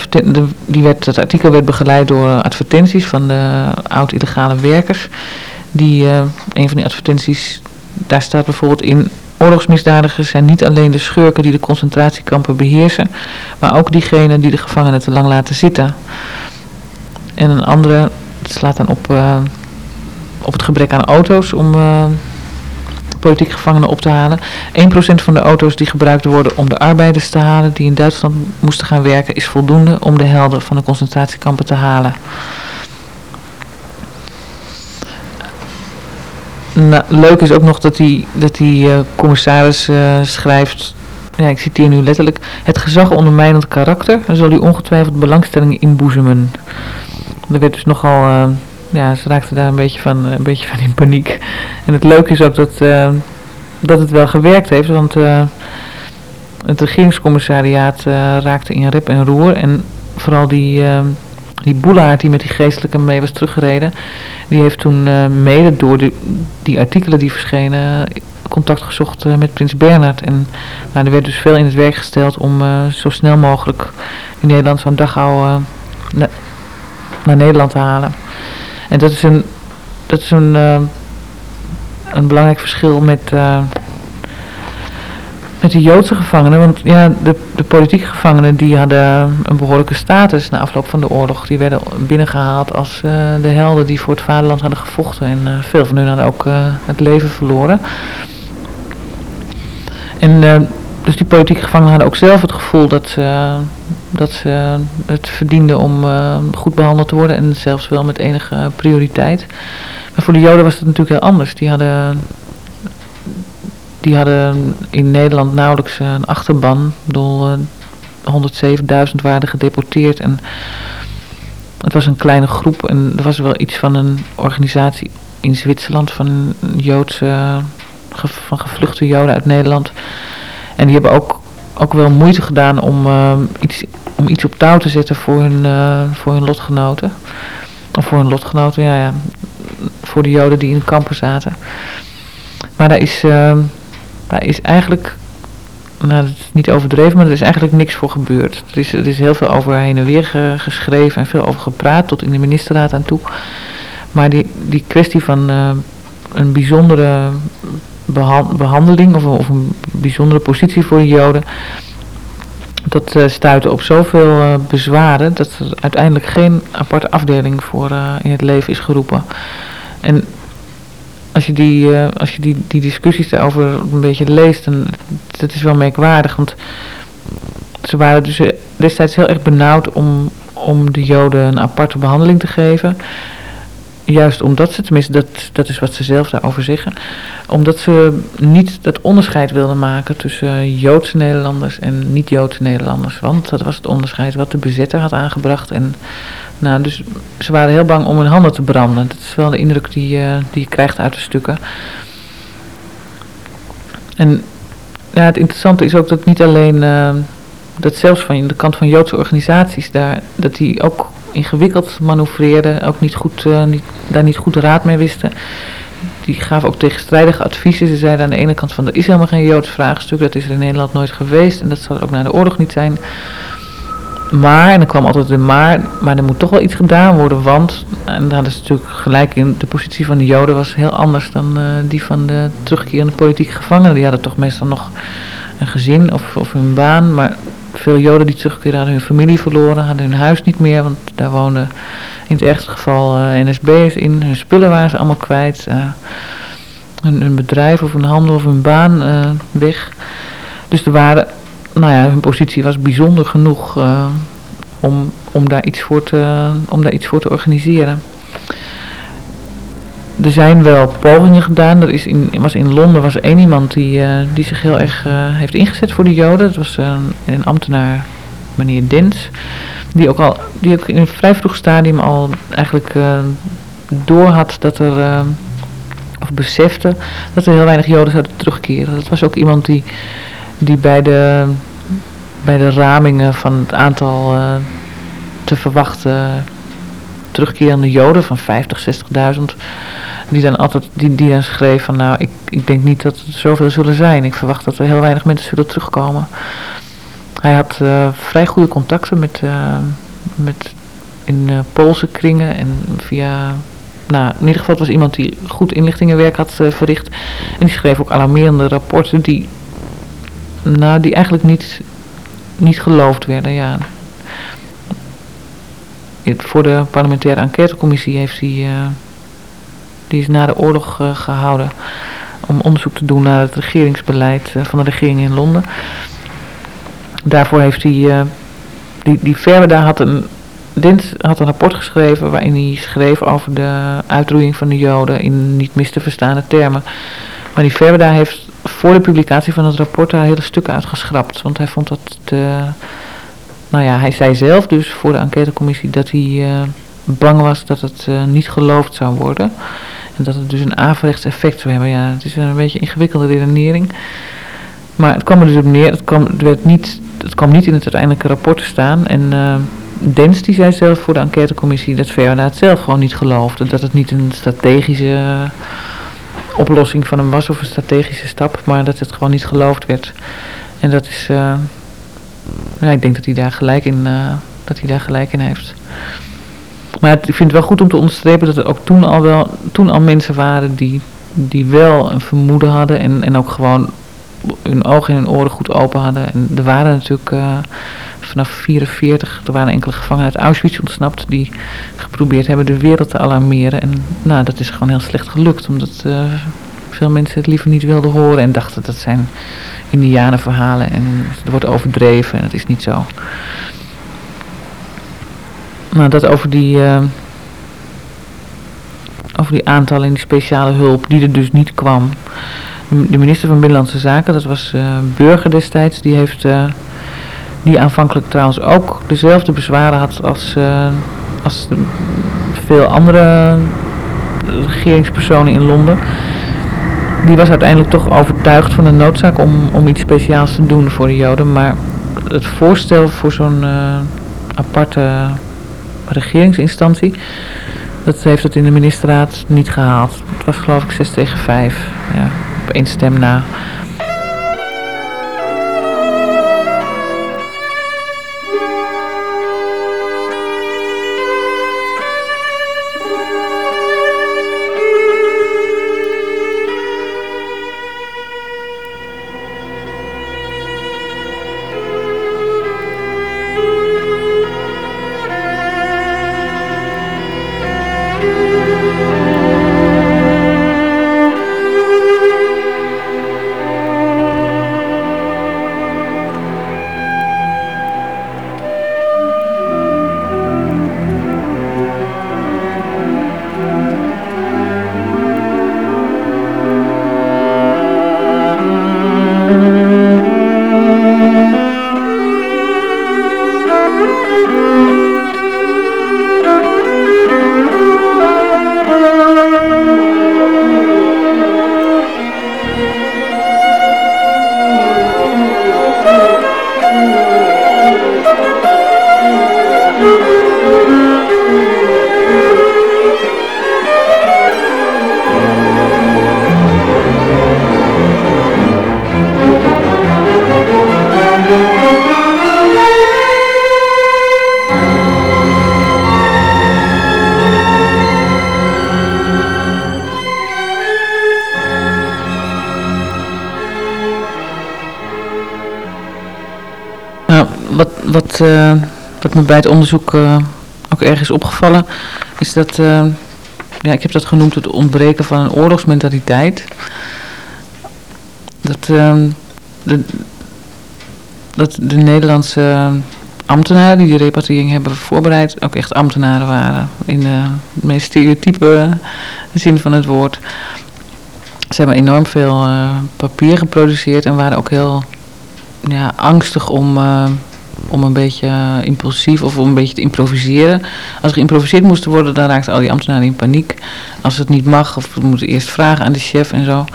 die werd, het artikel werd begeleid door advertenties van de oud-illegale werkers. Die, uh, een van die advertenties, daar staat bijvoorbeeld in... Oorlogsmisdadigers zijn niet alleen de schurken die de concentratiekampen beheersen, maar ook diegenen die de gevangenen te lang laten zitten. En een andere, het slaat dan op, uh, op het gebrek aan auto's om uh, politieke gevangenen op te halen. 1% van de auto's die gebruikt worden om de arbeiders te halen die in Duitsland moesten gaan werken is voldoende om de helden van de concentratiekampen te halen. Nou, leuk is ook nog dat die, dat die uh, commissaris uh, schrijft, ja, ik citeer nu letterlijk, het gezag ondermijnend karakter zal u ongetwijfeld belangstelling inboezemen. Er werd dus nogal, uh, ja, ze raakte daar een beetje, van, een beetje van in paniek. En het leuke is ook dat, dat het wel gewerkt heeft, want het regeringscommissariaat raakte in rep en roer. En vooral die, die boelaard die met die geestelijke mee was teruggereden, die heeft toen uh, mede door die, artikelen die verschenen contact gezocht uh, met prins Bernhard. En nou, er werd dus veel in het werk gesteld om uh, zo snel mogelijk in Nederland zo'n Dachau na, naar Nederland te halen. En dat is een, dat is een, een belangrijk verschil met met de Joodse gevangenen, want ja, de, de politieke gevangenen die hadden een behoorlijke status na afloop van de oorlog. Die werden binnengehaald als uh, de helden die voor het vaderland hadden gevochten. En uh, veel van hun hadden ook uh, het leven verloren. En dus die politieke gevangenen hadden ook zelf het gevoel dat ze, dat ze het verdienden om goed behandeld te worden. En zelfs wel met enige prioriteit. Maar voor de Joden was het natuurlijk heel anders. Die hadden die hadden in Nederland nauwelijks een achterban. Door 107.000 waren gedeporteerd en het was een kleine groep en er was wel iets van een organisatie in Zwitserland van Joodse, van gevluchte Joden uit Nederland. En die hebben ook, ook wel moeite gedaan om, uh, iets, om iets op touw te zetten voor hun, uh, voor hun lotgenoten. Of voor hun lotgenoten, ja, ja. Voor de Joden die in kampen zaten. Maar daar is, daar is eigenlijk, nou dat is niet overdreven, maar er is eigenlijk niks voor gebeurd. Er is, er is heel veel over heen en weer ge, geschreven en veel over gepraat, tot in de ministerraad aan toe. Maar die, die kwestie van uh, een bijzondere behandeling of, of, een bijzondere positie voor de Joden, dat uh, stuitte op zoveel uh, bezwaren dat er uiteindelijk geen aparte afdeling voor in het leven is geroepen. En als je die, uh, als je die, die discussies daarover een beetje leest, dan dat is wel merkwaardig. Want ze waren dus eh, destijds heel erg benauwd om, om de Joden een aparte behandeling te geven. Juist omdat ze, tenminste dat, dat is wat ze zelf daarover zeggen, omdat ze niet dat onderscheid wilden maken tussen Joodse Nederlanders en niet-Joodse Nederlanders. Want dat was het onderscheid wat de bezetter had aangebracht en nou, dus ze waren heel bang om hun handen te branden. Dat is wel de indruk die, uh, die je krijgt uit de stukken. En ja, het interessante is ook dat niet alleen, uh, dat zelfs van de kant van Joodse organisaties, daar, dat die ook ingewikkeld manoeuvreerden, ook niet goed, niet, daar niet goed raad mee wisten. Die gaven ook tegenstrijdige adviezen. Ze zeiden aan de ene kant van er is helemaal geen Joods vraagstuk, dat is er in Nederland nooit geweest en dat zal er ook na de oorlog niet zijn. Maar, en dan kwam altijd een maar, maar er moet toch wel iets gedaan worden, want, en daar ze natuurlijk gelijk in, de positie van de Joden was heel anders dan uh, die van de terugkerende politieke gevangenen. Die hadden toch meestal nog een gezin of, of hun baan, maar veel Joden die terugkeren hadden hun familie verloren, hadden hun huis niet meer, want daar woonden In het ergste geval NSB'ers in. Hun spullen waren ze allemaal kwijt. Hun, hun, bedrijf of hun handel of hun baan weg. Dus er waren, nou ja, hun positie was bijzonder genoeg om, om, daar iets voor te, om daar iets voor te organiseren er zijn wel pogingen gedaan. Er is in, was in Londen was één iemand die, uh, die zich heel erg uh, heeft ingezet voor de Joden. Dat was een ambtenaar, meneer Dens. Die ook, al, die ook in een vrij vroeg stadium al eigenlijk door had dat er, of besefte, dat er heel weinig Joden zouden terugkeren. Dat was ook iemand die, die bij, de, bij de ramingen van het aantal te verwachten terugkerende Joden van 50, 60.000 die dan altijd die, die dan schreef van nou ik, ik denk niet dat er zoveel zullen zijn. Ik verwacht dat er heel weinig mensen zullen terugkomen. Hij had uh, vrij goede contacten met, uh, met in uh, Poolse kringen en via nou, in ieder geval het was iemand die goed inlichtingenwerk had verricht. En die schreef ook alarmerende rapporten die, nou, die eigenlijk niet, niet geloofd werden. Ja. Voor de parlementaire enquêtecommissie heeft hij die is na de oorlog uh, gehouden om onderzoek te doen naar het regeringsbeleid uh, van de regering in Londen. Daarvoor heeft hij, die, die Verda had een, Dins had een rapport geschreven waarin hij schreef over de uitroeiing van de Joden in niet mis te verstaande termen. Maar die Verda heeft voor de publicatie van het rapport daar hele stukken uitgeschrapt. Want hij vond dat te, nou ja, hij zei zelf dus voor de enquêtecommissie dat hij bang was dat het niet geloofd zou worden. En dat het dus een averechts effect zou hebben. Ja, het is een beetje ingewikkelde redenering. Maar het kwam er dus op neer, het kwam, het werd niet, het kwam niet in het uiteindelijke rapport te staan. En uh, Dens die zei zelf voor de enquêtecommissie dat VRA het zelf gewoon niet geloofde. Dat het niet een strategische oplossing van hem was of een strategische stap. Maar dat het gewoon niet geloofd werd. En dat is, uh, ja, ik denk dat hij daar gelijk in, uh, dat hij daar gelijk in heeft. Maar ik vind het wel goed om te onderstrepen dat er ook toen al, wel, toen al mensen waren die, die wel een vermoeden hadden en, en ook gewoon hun ogen en hun oren goed open hadden. En er waren natuurlijk uh, vanaf 44, er waren enkele gevangenen uit Auschwitz ontsnapt die geprobeerd hebben de wereld te alarmeren. En nou, dat is gewoon heel slecht gelukt, omdat uh, veel mensen het liever niet wilden horen en dachten dat zijn indianenverhalen en het wordt overdreven en het is niet zo. Nou, dat over die, uh, over die aantallen en die speciale hulp die er dus niet kwam. De minister van Binnenlandse Zaken, dat was uh, Burger destijds, die heeft die aanvankelijk trouwens ook dezelfde bezwaren had als, als veel andere regeringspersonen in Londen. Die was uiteindelijk toch overtuigd van de noodzaak om, om iets speciaals te doen voor de Joden. Maar het voorstel voor zo'n aparte regeringsinstantie. Dat heeft het in de ministerraad niet gehaald. Het was geloof ik 6 tegen 5. Ja, op één stem na. Me bij het onderzoek uh, ook erg is opgevallen, is dat, uh, ja, ik heb dat genoemd het ontbreken van een oorlogsmentaliteit. Dat, uh, de, dat de Nederlandse ambtenaren die die repatriëring hebben voorbereid, ook echt ambtenaren waren. In de meest stereotype zin van het woord. Ze hebben enorm veel papier geproduceerd en waren ook heel ja, angstig om, om een beetje impulsief of om een beetje te improviseren. Als er geïmproviseerd moest worden, dan raakten al die ambtenaren in paniek. Als het niet mag, of we moeten eerst vragen aan de chef en zo.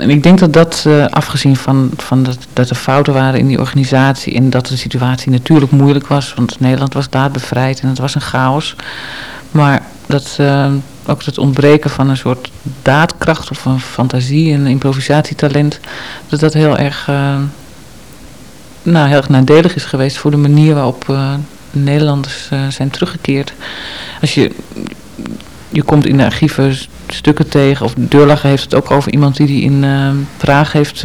En ik denk dat dat, uh, afgezien van, van dat, dat er fouten waren in die organisatie en dat de situatie natuurlijk moeilijk was, want Nederland was daadbevrijd en het was een chaos. Maar dat uh, ook het ontbreken van een soort daadkracht of een fantasie en improvisatietalent, dat dat heel erg, nou, heel erg nadelig is geweest voor de manier waarop uh, Nederlanders uh, zijn teruggekeerd. Als je, je komt in de archieven stukken tegen, of Deurlacher heeft het ook over iemand die die in Praag heeft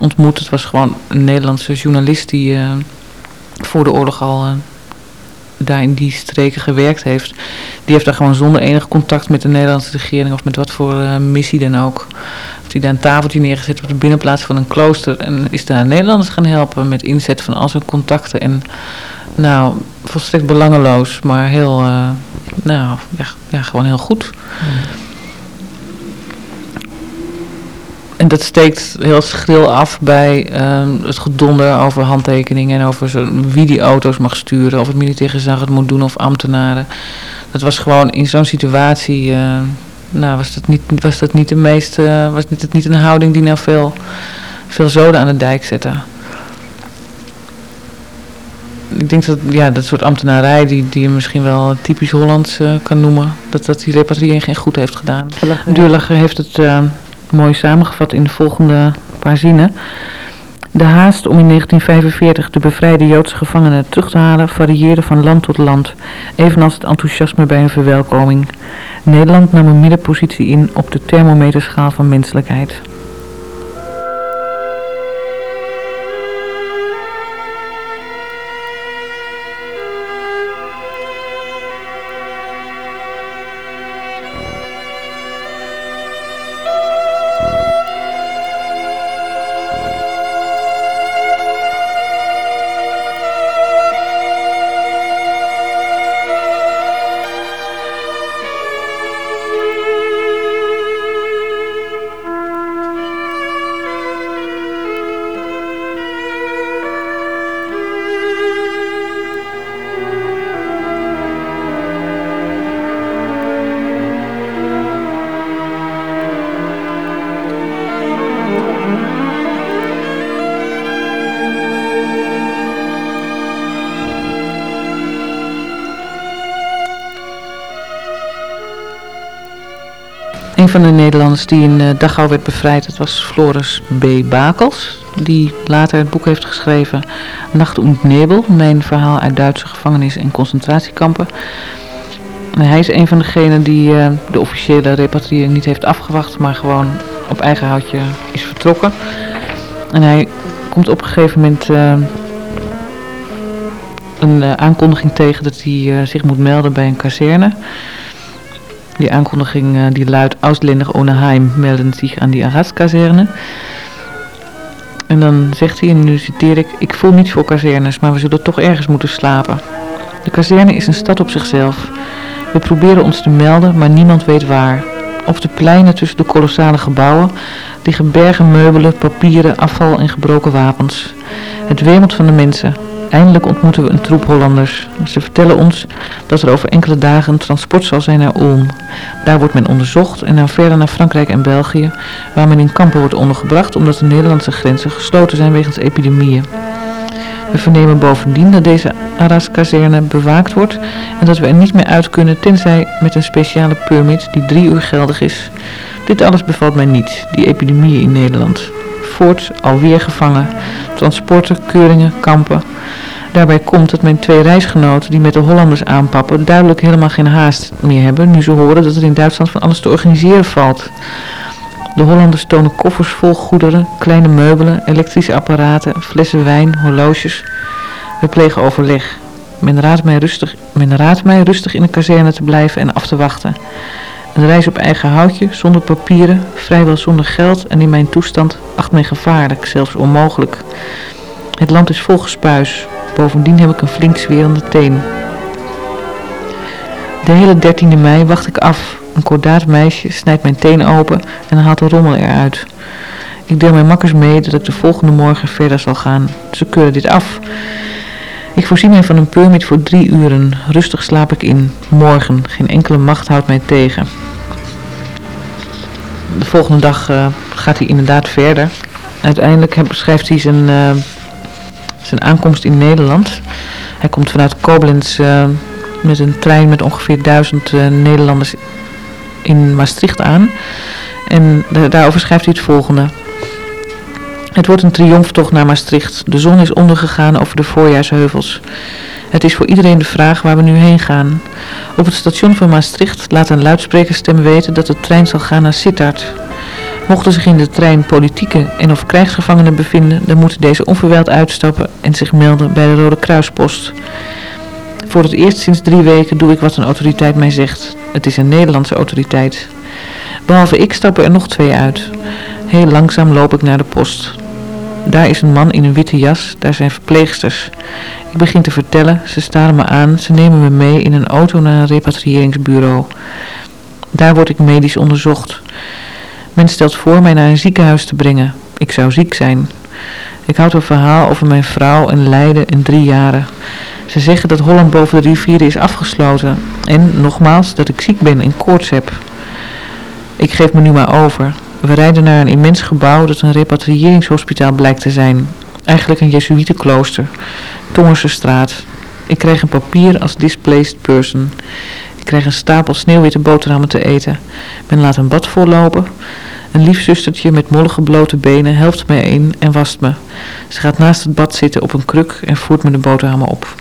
ontmoet. Het was gewoon een Nederlandse journalist die voor de oorlog al daar in die streken gewerkt heeft, die heeft daar gewoon zonder enig contact met de Nederlandse regering of met wat voor uh, missie dan ook. Heeft hij daar een tafeltje neergezet op de binnenplaats van een klooster en is daar Nederlanders gaan helpen met inzet van al zijn contacten. En nou, volstrekt belangeloos, maar heel, uh, nou, ja, gewoon heel goed. En dat steekt heel schril af bij uh, het gedonder over handtekeningen en over zo, wie die auto's mag sturen, of het militair gezag het moet doen of ambtenaren. Dat was gewoon in zo'n situatie, uh, nou was dat niet, was dat niet de meest, uh, was het niet een houding die nou veel, veel zoden aan de dijk zette. Ik denk dat ja, dat soort ambtenarij die, die je misschien wel typisch Hollands kan noemen, dat, dat die repatriëring geen goed heeft gedaan. Duurlager heeft het mooi samengevat in de volgende paar zinnen. De haast om in 1945 de bevrijde Joodse gevangenen terug te halen varieerde van land tot land, evenals het enthousiasme bij een verwelkoming. Nederland nam een middenpositie in op de thermometerschaal van menselijkheid. Van de Nederlanders die in uh, Dachau werd bevrijd, dat was Floris B. Bakels. Die later het boek heeft geschreven Nacht und Nebel, mijn verhaal uit Duitse gevangenis en concentratiekampen. En hij is een van degenen die uh, de officiële repatriëring niet heeft afgewacht, maar gewoon op eigen houtje is vertrokken. En hij komt op een gegeven moment uh, een aankondiging tegen dat hij zich moet melden bij een kazerne. Die aankondiging uh, die luidt Ausländer ohne melden zich aan die Arras-kazerne. En dan zegt hij, en nu citeer ik, ik voel niets voor kazernes, maar we zullen toch ergens moeten slapen. De kazerne is een stad op zichzelf. We proberen ons te melden, maar niemand weet waar. Op de pleinen tussen de kolossale gebouwen liggen bergen meubelen, papieren, afval en gebroken wapens. Het wemelt van de mensen, Eindelijk ontmoeten we een troep Hollanders. Ze vertellen ons dat er over enkele dagen een transport zal zijn naar Ulm. Daar wordt men onderzocht en dan verder naar Frankrijk en België, waar men in kampen wordt ondergebracht omdat de Nederlandse grenzen gesloten zijn wegens epidemieën. We vernemen bovendien dat deze Arras-kazerne bewaakt wordt en dat we er niet meer uit kunnen tenzij met een speciale permit die drie uur geldig is. Dit alles bevalt mij niet, die epidemieën in Nederland. Voorts alweer gevangen, transporten, keuringen, kampen. Daarbij komt dat mijn twee reisgenoten die met de Hollanders aanpappen duidelijk helemaal geen haast meer hebben nu ze horen dat er in Duitsland van alles te organiseren valt. De Hollanders tonen koffers vol goederen, kleine meubelen, elektrische apparaten, flessen wijn, horloges. We plegen overleg. Men raadt mij rustig, men raadt mij rustig in de kazerne te blijven en af te wachten. Een reis op eigen houtje, zonder papieren, vrijwel zonder geld en in mijn toestand acht men gevaarlijk, zelfs onmogelijk. Het land is vol gespuis. Bovendien heb ik een flink zwerende teen. De hele 13e mei wacht ik af. Een kordaat meisje snijdt mijn teen open en haalt de rommel eruit. Ik deel mijn makkers mee dat ik de volgende morgen verder zal gaan. Ze keuren dit af. Ik voorzie mij van een permit voor drie uren. Rustig slaap ik in. Morgen. Geen enkele macht houdt mij tegen. De volgende dag uh, gaat hij inderdaad verder. Uiteindelijk beschrijft hij zijn, uh, zijn aankomst in Nederland. Hij komt vanuit Koblenz uh, met een trein met ongeveer duizend Nederlanders in Maastricht aan. En daarover schrijft hij het volgende. Het wordt een triomftocht naar Maastricht. De zon is ondergegaan over de voorjaarsheuvels. Het is voor iedereen de vraag waar we nu heen gaan. Op het station van Maastricht laat een luidsprekerstem weten dat de trein zal gaan naar Sittard. Mochten zich in de trein politieke en of krijgsgevangenen bevinden, dan moeten deze onverwijld uitstappen en zich melden bij de Rode Kruispost. Voor het eerst sinds drie weken doe ik wat een autoriteit mij zegt. Het is een Nederlandse autoriteit. Behalve ik stappen er nog twee uit. Heel langzaam loop ik naar de post. Daar is een man in een witte jas, daar zijn verpleegsters. Ik begin te vertellen, ze staren me aan, ze nemen me mee in een auto naar een repatriëringsbureau. Daar word ik medisch onderzocht. Men stelt voor mij naar een ziekenhuis te brengen. Ik zou ziek zijn. Ik houd een verhaal over mijn vrouw en lijden in drie jaren. Ze zeggen dat Holland boven de rivieren is afgesloten. En, nogmaals, dat ik ziek ben en koorts heb. Ik geef me nu maar over. We rijden naar een immens gebouw dat een repatriëringshospitaal blijkt te zijn. Eigenlijk een jesuitenklooster. Tongerse straat. Ik krijg een papier als displaced person. Ik krijg een stapel sneeuwwitte boterhammen te eten. Men laat een bad vollopen. Een lief zustertje met mollige blote benen helpt mij in en wast me. Ze gaat naast het bad zitten op een kruk en voert me de boterhammen op.